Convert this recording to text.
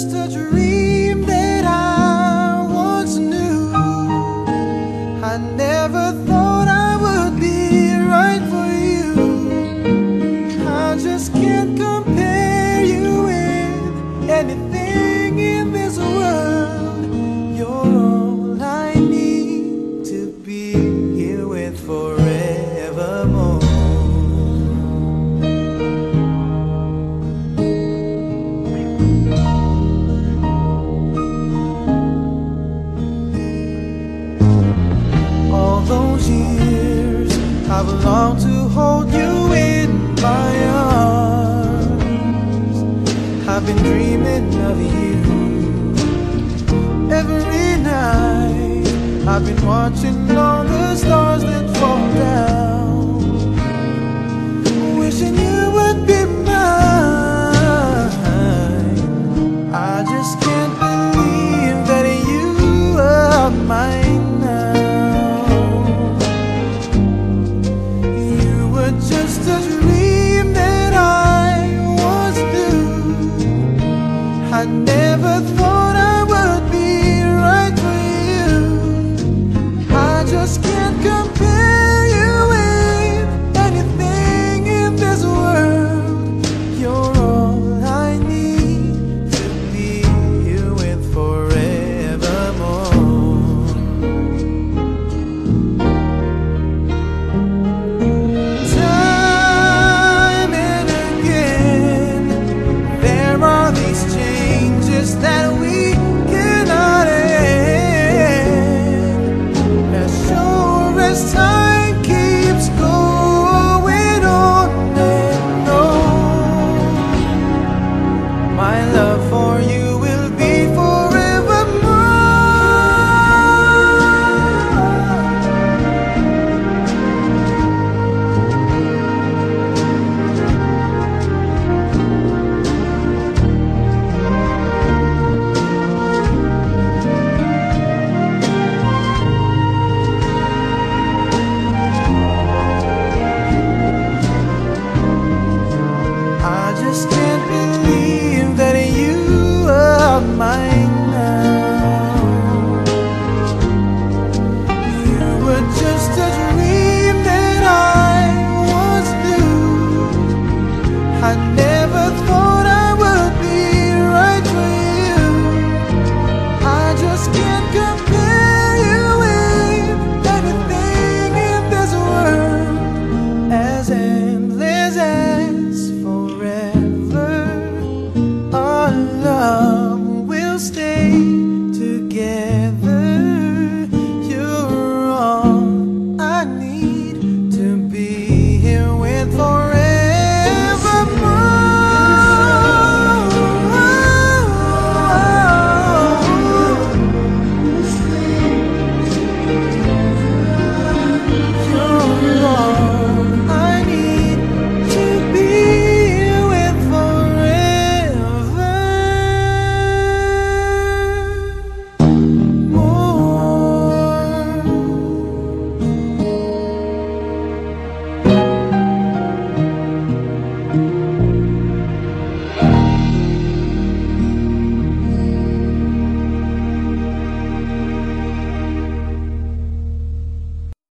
Just a dream that I once knew. I never thought I would be right for you. I just can't compare you with anything in this world. I've longed to hold you in my arms. I've been dreaming of you every night. I've been watching all the stars that fall down. Wishing you never thought I this time. floor